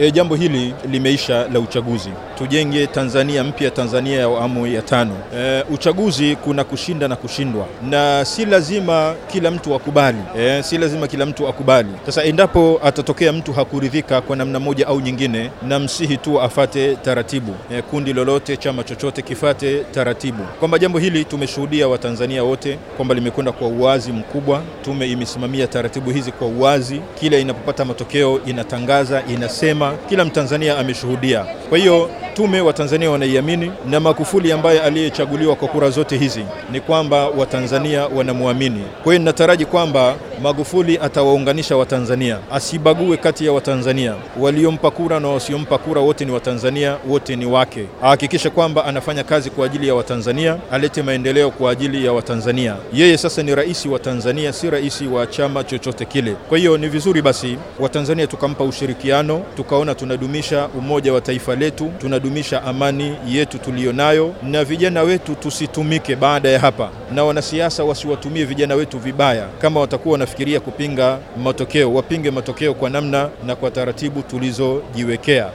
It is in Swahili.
E, jambo hili limeisha la uchaguzi. Tujenge Tanzania mpya, Tanzania ya awamu ya tano. E, uchaguzi kuna kushinda na kushindwa, na si lazima kila mtu akubali. E, si lazima kila mtu akubali. Sasa endapo atatokea mtu hakuridhika kwa namna moja au nyingine, na msihi tu afate taratibu. E, kundi lolote, chama chochote kifate taratibu, kwamba jambo hili tumeshuhudia Watanzania wote kwamba limekwenda kwa uwazi mkubwa. Tume imesimamia taratibu hizi kwa uwazi, kila inapopata matokeo inatangaza, inasema kila Mtanzania ameshuhudia. Kwa hiyo tume wa Tanzania wanaiamini, na Magufuli ambaye aliyechaguliwa kwa kura zote hizi ni kwamba Watanzania wanamwamini. Kwa hiyo ninataraji kwamba Magufuli atawaunganisha Watanzania, asibague kati ya Watanzania. Waliompa kura na wasiompa kura wote ni Watanzania, wote ni wake. Ahakikishe kwamba anafanya kazi kwa ajili ya Watanzania, alete maendeleo kwa ajili ya Watanzania. Yeye sasa ni rais wa Tanzania, si rais wa chama chochote kile. Kwa hiyo ni vizuri basi Watanzania tukampa ushirikiano, tukaona tunadumisha umoja wa taifa letu, tunadumisha amani yetu tuliyonayo, na vijana wetu tusitumike baada ya hapa, na wanasiasa wasiwatumie vijana wetu vibaya. Kama watakuwa wanafikiria kupinga matokeo, wapinge matokeo kwa namna na kwa taratibu tulizojiwekea.